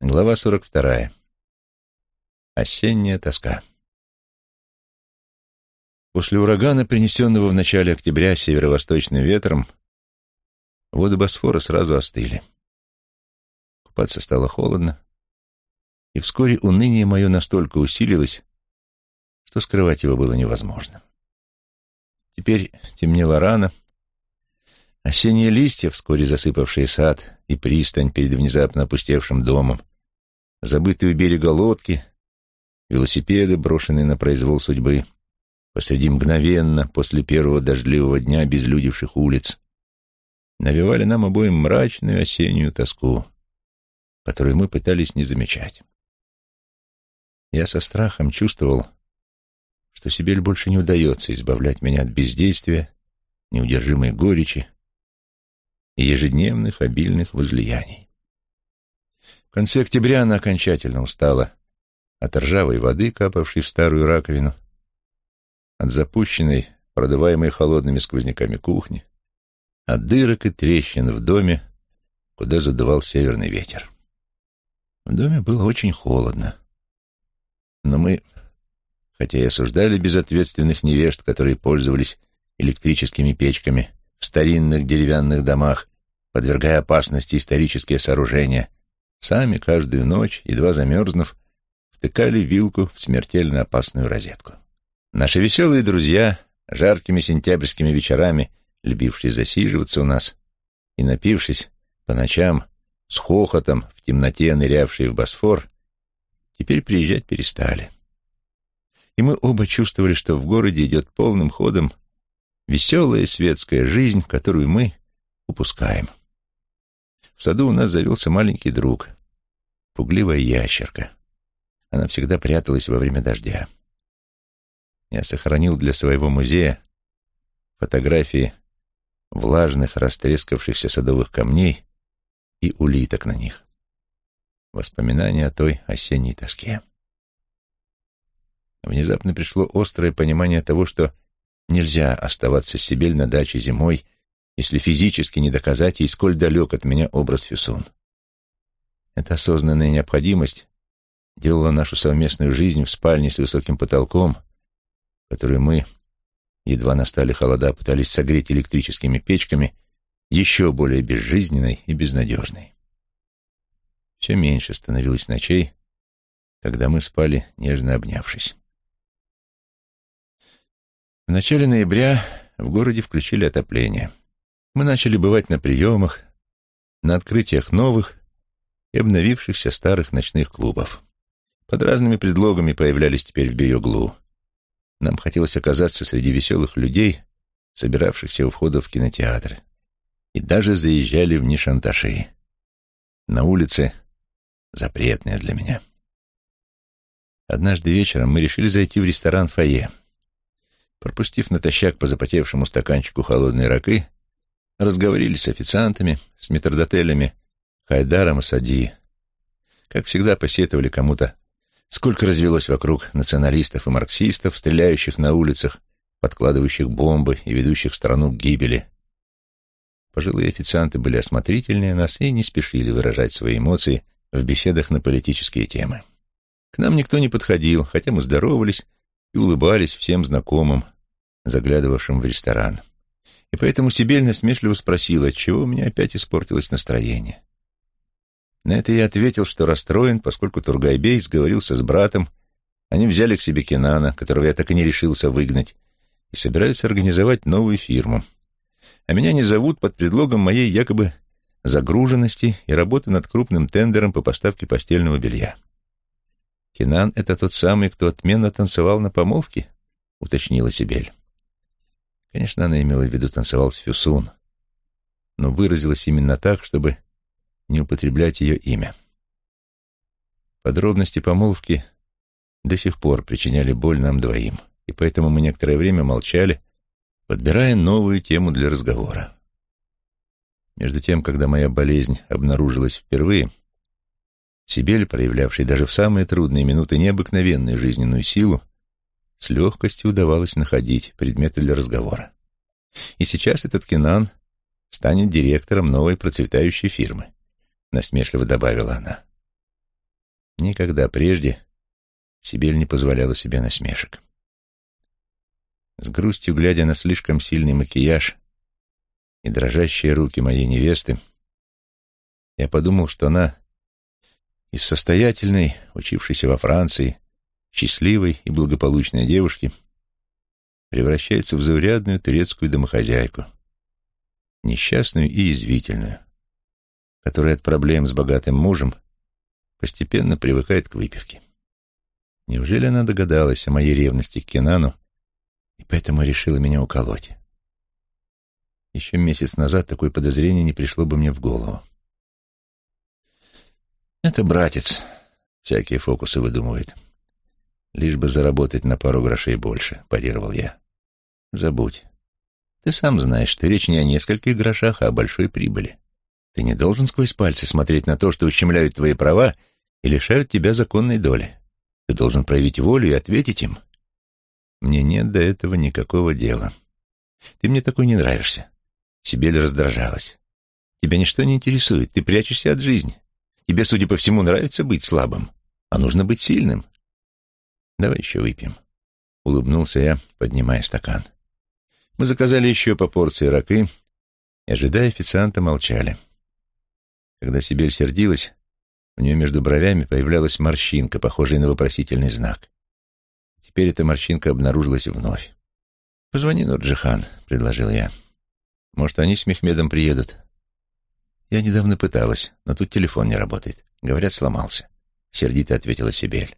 Глава 42. Осенняя тоска. После урагана, принесенного в начале октября северо-восточным ветром, воды Босфора сразу остыли. Купаться стало холодно, и вскоре уныние мое настолько усилилось, что скрывать его было невозможно. Теперь темнело рано, осенние листья, вскоре засыпавшие сад, и пристань перед внезапно опустевшим домом, забытые у берега лодки, велосипеды, брошенные на произвол судьбы, посреди мгновенно, после первого дождливого дня безлюдевших улиц, навевали нам обоим мрачную осеннюю тоску, которую мы пытались не замечать. Я со страхом чувствовал, что Сибель больше не удается избавлять меня от бездействия, неудержимой горечи, и ежедневных обильных возлияний. В конце октября она окончательно устала от ржавой воды, капавшей в старую раковину, от запущенной, продуваемой холодными сквозняками кухни, от дырок и трещин в доме, куда задувал северный ветер. В доме было очень холодно, но мы, хотя и осуждали безответственных невежд, которые пользовались электрическими печками, в старинных деревянных домах, подвергая опасности исторические сооружения, сами каждую ночь, едва замерзнув, втыкали вилку в смертельно опасную розетку. Наши веселые друзья, жаркими сентябрьскими вечерами, любившие засиживаться у нас и, напившись по ночам, с хохотом в темноте нырявшие в Босфор, теперь приезжать перестали. И мы оба чувствовали, что в городе идет полным ходом веселая светская жизнь, которую мы упускаем. В саду у нас завелся маленький друг, пугливая ящерка. Она всегда пряталась во время дождя. Я сохранил для своего музея фотографии влажных, растрескавшихся садовых камней и улиток на них. Воспоминания о той осенней тоске. Внезапно пришло острое понимание того, что Нельзя оставаться с Сибель на даче зимой, если физически не доказать ей, сколь далек от меня образ Фюсун. Эта осознанная необходимость делала нашу совместную жизнь в спальне с высоким потолком, которую мы, едва настали холода, пытались согреть электрическими печками, еще более безжизненной и безнадежной. Все меньше становилось ночей, когда мы спали, нежно обнявшись. В начале ноября в городе включили отопление. Мы начали бывать на приемах, на открытиях новых и обновившихся старых ночных клубов. Под разными предлогами появлялись теперь в Биоглу. Нам хотелось оказаться среди веселых людей, собиравшихся у входа в кинотеатры. И даже заезжали в Нишанташи. На улице запретная для меня. Однажды вечером мы решили зайти в ресторан «Фойе». Пропустив натощак по запотевшему стаканчику холодной ракы, разговорились с официантами, с метрдотелями, Хайдаром и Сади. Как всегда, посетовали кому-то, сколько развелось вокруг националистов и марксистов, стреляющих на улицах, подкладывающих бомбы и ведущих страну к гибели. Пожилые официанты были осмотрительнее нас и не спешили выражать свои эмоции в беседах на политические темы. К нам никто не подходил, хотя мы здоровались и улыбались всем знакомым, заглядывавшим в ресторан. И поэтому Сибель насмешливо спросила, отчего у меня опять испортилось настроение. На это я ответил, что расстроен, поскольку Тургайбей сговорился с братом, они взяли к себе Кенана, которого я так и не решился выгнать, и собираются организовать новую фирму. А меня не зовут под предлогом моей якобы загруженности и работы над крупным тендером по поставке постельного белья. «Кенан — это тот самый, кто отменно танцевал на помолвке?» — уточнила Сибель. Конечно, она имела в виду танцевал с Фюсун, но выразилась именно так, чтобы не употреблять ее имя. Подробности помолвки до сих пор причиняли боль нам двоим, и поэтому мы некоторое время молчали, подбирая новую тему для разговора. Между тем, когда моя болезнь обнаружилась впервые, Сибель, проявлявший даже в самые трудные минуты необыкновенную жизненную силу, с легкостью удавалось находить предметы для разговора. И сейчас этот Кенан станет директором новой процветающей фирмы, насмешливо добавила она. Никогда прежде Сибель не позволяла себе насмешек. С грустью глядя на слишком сильный макияж и дрожащие руки моей невесты, я подумал, что она из состоятельной, учившейся во Франции, счастливой и благополучной девушки превращается в заурядную турецкую домохозяйку, несчастную и язвительную, которая от проблем с богатым мужем постепенно привыкает к выпивке. Неужели она догадалась о моей ревности к Кенану и поэтому решила меня уколоть? Еще месяц назад такое подозрение не пришло бы мне в голову. Это братец всякие фокусы выдумывает. Лишь бы заработать на пару грошей больше, парировал я. Забудь. Ты сам знаешь, что речь не о нескольких грошах, а о большой прибыли. Ты не должен сквозь пальцы смотреть на то, что ущемляют твои права и лишают тебя законной доли. Ты должен проявить волю и ответить им. Мне нет до этого никакого дела. Ты мне такой не нравишься. Сибель раздражалась. Тебя ничто не интересует, ты прячешься от жизни. Тебе, судя по всему, нравится быть слабым, а нужно быть сильным. Давай еще выпьем. Улыбнулся я, поднимая стакан. Мы заказали еще по порции ракы и, ожидая официанта, молчали. Когда Сибель сердилась, у нее между бровями появлялась морщинка, похожая на вопросительный знак. Теперь эта морщинка обнаружилась вновь. «Позвони Нурджихан», — предложил я. «Может, они с Мехмедом приедут?» «Я недавно пыталась, но тут телефон не работает. Говорят, сломался», — сердито ответила Сибель.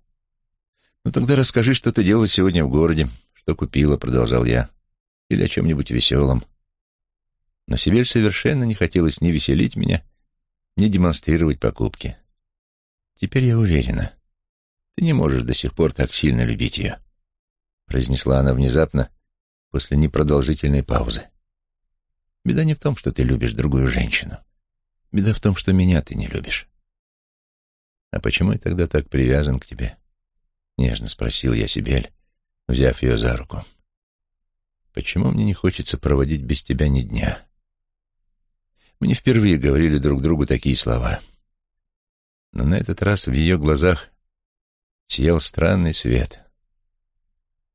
«Ну тогда расскажи, что ты делала сегодня в городе, что купила», — продолжал я. «Или о чем-нибудь веселом». Но Сибель совершенно не хотелось ни веселить меня, ни демонстрировать покупки. Теперь я уверена, ты не можешь до сих пор так сильно любить ее, произнесла она внезапно после непродолжительной паузы. Беда не в том, что ты любишь другую женщину. Беда в том, что меня ты не любишь. А почему я тогда так привязан к тебе? Нежно спросил я Сибель, взяв ее за руку. Почему мне не хочется проводить без тебя ни дня? Мы не впервые говорили друг другу такие слова — но на этот раз в ее глазах сиял странный свет.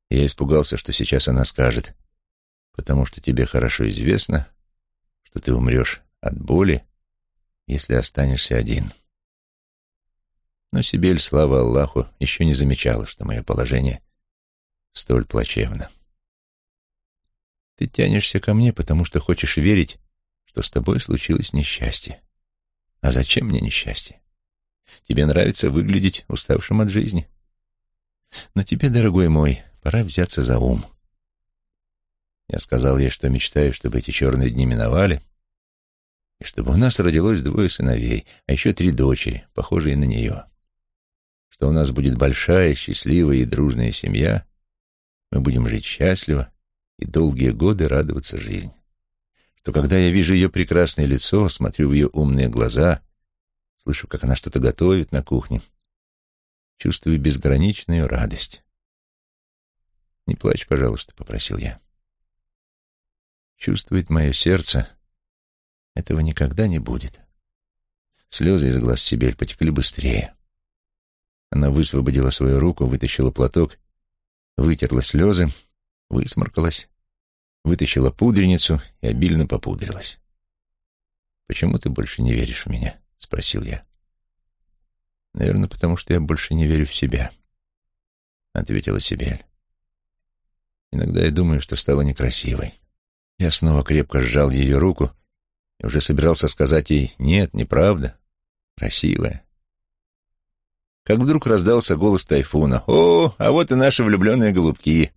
Я испугался, что сейчас она скажет, потому что тебе хорошо известно, что ты умрешь от боли, если останешься один. Но Сибель, слава Аллаху, еще не замечала, что мое положение столь плачевно. Ты тянешься ко мне, потому что хочешь верить, что с тобой случилось несчастье. А зачем мне несчастье? Тебе нравится выглядеть уставшим от жизни. Но тебе, дорогой мой, пора взяться за ум. Я сказал ей, что мечтаю, чтобы эти черные дни миновали, и чтобы у нас родилось двое сыновей, а еще три дочери, похожие на нее. Что у нас будет большая, счастливая и дружная семья, мы будем жить счастливо и долгие годы радоваться жизни. Что когда я вижу ее прекрасное лицо, смотрю в ее умные глаза — Слышу, как она что-то готовит на кухне. Чувствую безграничную радость. «Не плачь, пожалуйста», — попросил я. Чувствует мое сердце, этого никогда не будет. Слезы из глаз Сибель потекли быстрее. Она высвободила свою руку, вытащила платок, вытерла слезы, высморкалась, вытащила пудреницу и обильно попудрилась. «Почему ты больше не веришь в меня?» — спросил я. «Наверное, потому что я больше не верю в себя», — ответила Сибель. «Иногда я думаю, что стала некрасивой». Я снова крепко сжал ее руку и уже собирался сказать ей «нет, неправда, красивая». Как вдруг раздался голос Тайфуна. «О, а вот и наши влюбленные голубки.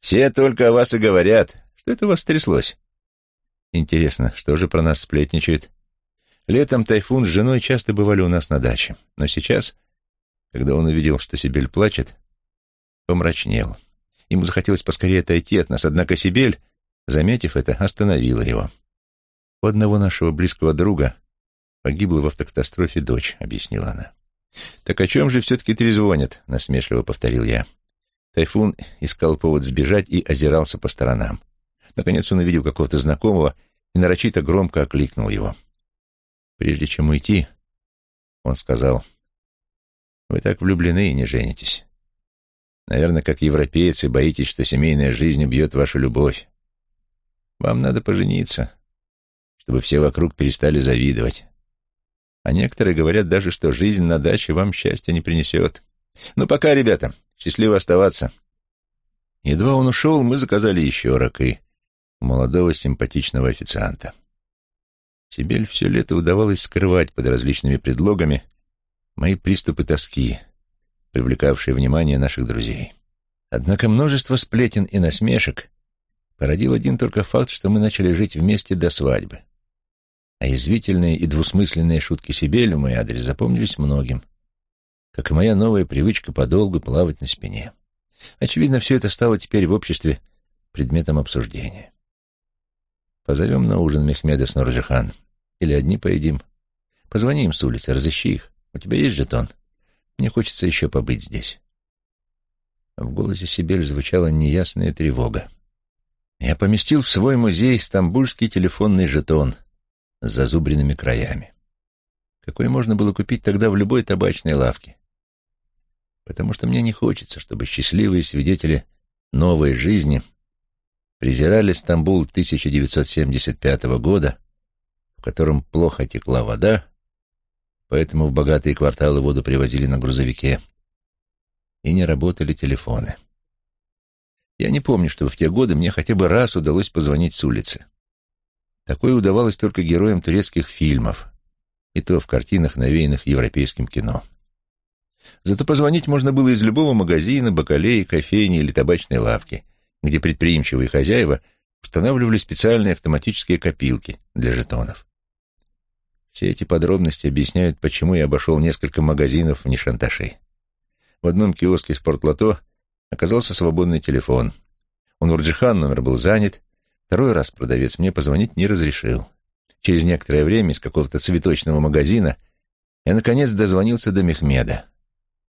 Все только о вас и говорят. Что это у вас тряслось?» «Интересно, что же про нас сплетничают?» Летом Тайфун с женой часто бывали у нас на даче, но сейчас, когда он увидел, что Сибель плачет, помрачнел. Ему захотелось поскорее отойти от нас, однако Сибель, заметив это, остановила его. «У одного нашего близкого друга погибла в автокатастрофе дочь», — объяснила она. «Так о чем же все-таки трезвонят?» — насмешливо повторил я. Тайфун искал повод сбежать и озирался по сторонам. Наконец он увидел какого-то знакомого и нарочито громко окликнул его. Прежде чем уйти, он сказал, Вы так влюблены и не женитесь. Наверное, как европейцы, боитесь, что семейная жизнь убьет вашу любовь. Вам надо пожениться, чтобы все вокруг перестали завидовать. А некоторые говорят даже, что жизнь на даче вам счастья не принесет. Ну, пока, ребята. Счастливо оставаться. Едва он ушел, мы заказали еще ракы у молодого симпатичного официанта. Сибель все лето удавалось скрывать под различными предлогами мои приступы тоски, привлекавшие внимание наших друзей. Однако множество сплетен и насмешек породил один только факт, что мы начали жить вместе до свадьбы. А язвительные и двусмысленные шутки Сибель в мой адрес запомнились многим, как и моя новая привычка подолгу плавать на спине. Очевидно, все это стало теперь в обществе предметом обсуждения. Позовем на ужин Мехмеда с Нурджихан. Или одни поедим. Позвони им с улицы, разыщи их. У тебя есть жетон? Мне хочется еще побыть здесь. В голосе Сибель звучала неясная тревога. Я поместил в свой музей стамбульский телефонный жетон с зазубренными краями. Какой можно было купить тогда в любой табачной лавке. Потому что мне не хочется, чтобы счастливые свидетели новой жизни презирали Стамбул 1975 года, в котором плохо текла вода, поэтому в богатые кварталы воду привозили на грузовике, и не работали телефоны. Я не помню, чтобы в те годы мне хотя бы раз удалось позвонить с улицы. Такое удавалось только героям турецких фильмов, и то в картинах, навеянных европейским кино. Зато позвонить можно было из любого магазина, бакалеи, кофейни или табачной лавки, где предприимчивые хозяева устанавливали специальные автоматические копилки для жетонов. Все эти подробности объясняют, почему я обошел несколько магазинов в Нишанташи. В одном киоске «Спортлото» оказался свободный телефон. У Нурджихан номер был занят. Второй раз продавец мне позвонить не разрешил. Через некоторое время из какого-то цветочного магазина я, наконец, дозвонился до Мехмеда.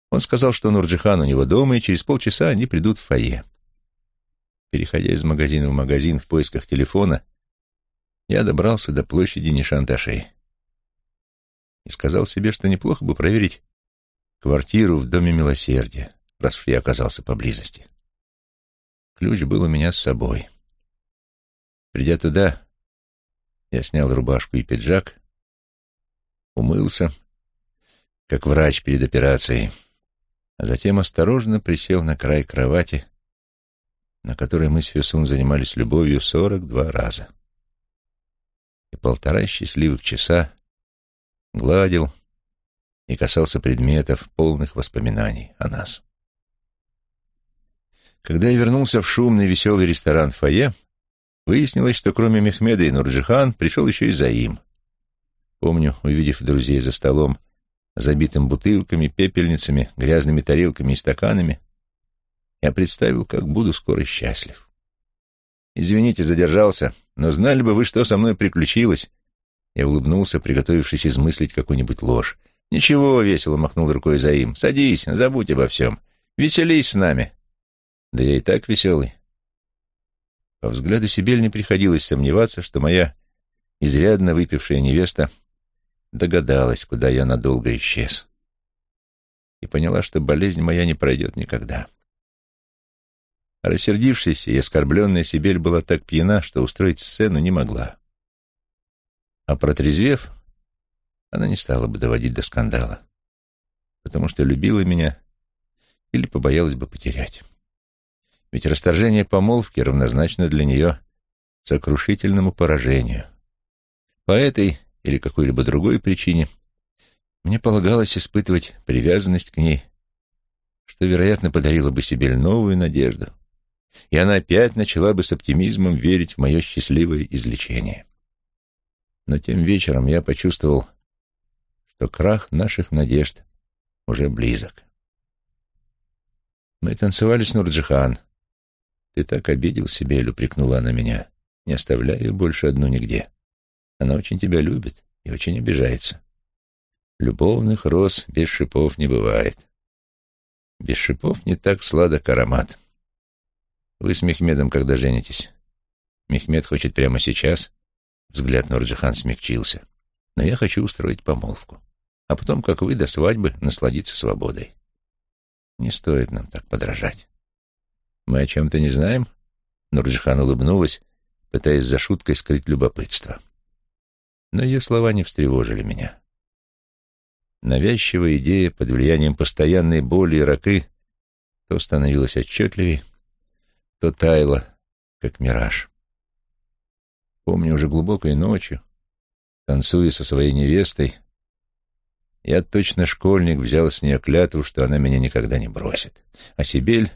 Он сказал, что Нурджихан у него дома, и через полчаса они придут в фойе. Переходя из магазина в магазин в поисках телефона, я добрался до площади Нишанташей и сказал себе, что неплохо бы проверить квартиру в Доме Милосердия раз уж я оказался поблизости. Ключ был у меня с собой. Придя туда, я снял рубашку и пиджак, умылся, как врач перед операцией, а затем осторожно присел на край кровати, на которой мы с Фюсун занимались любовью сорок два раза. И полтора счастливых часа гладил и касался предметов, полных воспоминаний о нас. Когда я вернулся в шумный веселый ресторан «Фойе», выяснилось, что кроме Мехмеда и Нурджихан пришел еще и Заим. Помню, увидев друзей за столом, забитым бутылками, пепельницами, грязными тарелками и стаканами, я представил, как буду скоро счастлив. «Извините, задержался, но знали бы вы, что со мной приключилось». Я улыбнулся, приготовившись измыслить какую-нибудь ложь. «Ничего», — весело махнул рукой Заим. «Садись, забудь обо всем. Веселись с нами». Да я и так веселый. По взгляду Сибель не приходилось сомневаться, что моя изрядно выпившая невеста догадалась, куда я надолго исчез, и поняла, что болезнь моя не пройдет никогда. Рассердившаяся и оскорбленная Сибель была так пьяна, что устроить сцену не могла. А протрезвев, она не стала бы доводить до скандала, потому что любила меня или побоялась бы потерять. Ведь расторжение помолвки равнозначно для нее сокрушительному поражению. По этой или какой-либо другой причине мне полагалось испытывать привязанность к ней, что, вероятно, подарило бы себе новую надежду, и она опять начала бы с оптимизмом верить в мое счастливое излечение. Но тем вечером я почувствовал, что крах наших надежд уже близок. Мы танцевали с Нурджихан, «Ты так обидел Сибель», — упрекнула она меня. «Не оставляй ее больше одну нигде. Она очень тебя любит и очень обижается. Любовных роз без шипов не бывает. Без шипов не так сладок аромат. Вы с Мехмедом когда женитесь? Мехмед хочет прямо сейчас. Взгляд Нурджихан смягчился. Но я хочу устроить помолвку. а потом, как вы, до свадьбы насладиться свободой. Не стоит нам так подражать. Мы о чем-то не знаем? Нурджихан улыбнулась, пытаясь за шуткой скрыть любопытство. Но ее слова не встревожили меня. Навязчивая идея под влиянием постоянной боли и ракы то становилась отчетливее, то таяла, как мираж. Помню, уже глубокой ночью, танцуя со своей невестой, я точно школьник взял с нее клятву, что она меня никогда не бросит. А Сибель,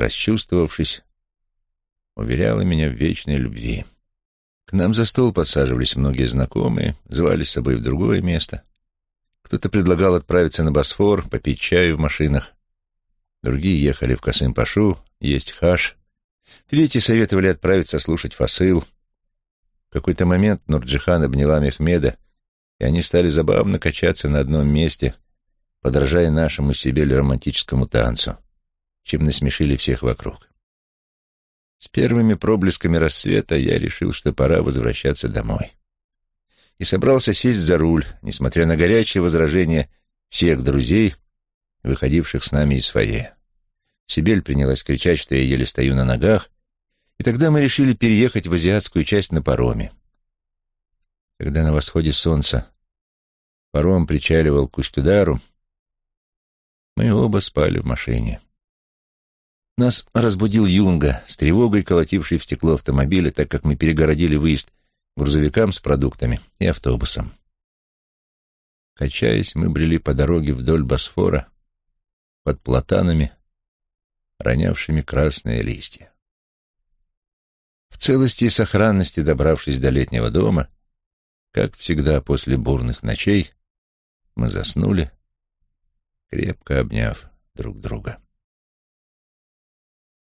расчувствовавшись, уверяла меня в вечной любви. К нам за стол подсаживались многие знакомые, звали с собой в другое место. Кто-то предлагал отправиться на Босфор, попить чаю в машинах. Другие ехали в Касым-Пашу, есть хаш. Третьи советовали отправиться слушать фасыл. В какой-то момент Нурджихан обняла Мехмеда, и они стали забавно качаться на одном месте, подражая нашему себе романтическому танцу, чем насмешили всех вокруг. С первыми проблесками рассвета я решил, что пора возвращаться домой и собрался сесть за руль, несмотря на горячие возражения всех друзей, выходивших с нами из фойе. Сибель принялась кричать, что я еле стою на ногах, и тогда мы решили переехать в азиатскую часть на пароме. Когда на восходе солнца паром причаливал к Устюдару, мы оба спали в машине. Нас разбудил Юнга, с тревогой колотивший в стекло автомобиля, так как мы перегородили выезд грузовикам с продуктами и автобусом. Качаясь, мы брели по дороге вдоль Босфора, под платанами, ронявшими красные листья. В целости и сохранности, добравшись до летнего дома, как всегда после бурных ночей, мы заснули, крепко обняв друг друга.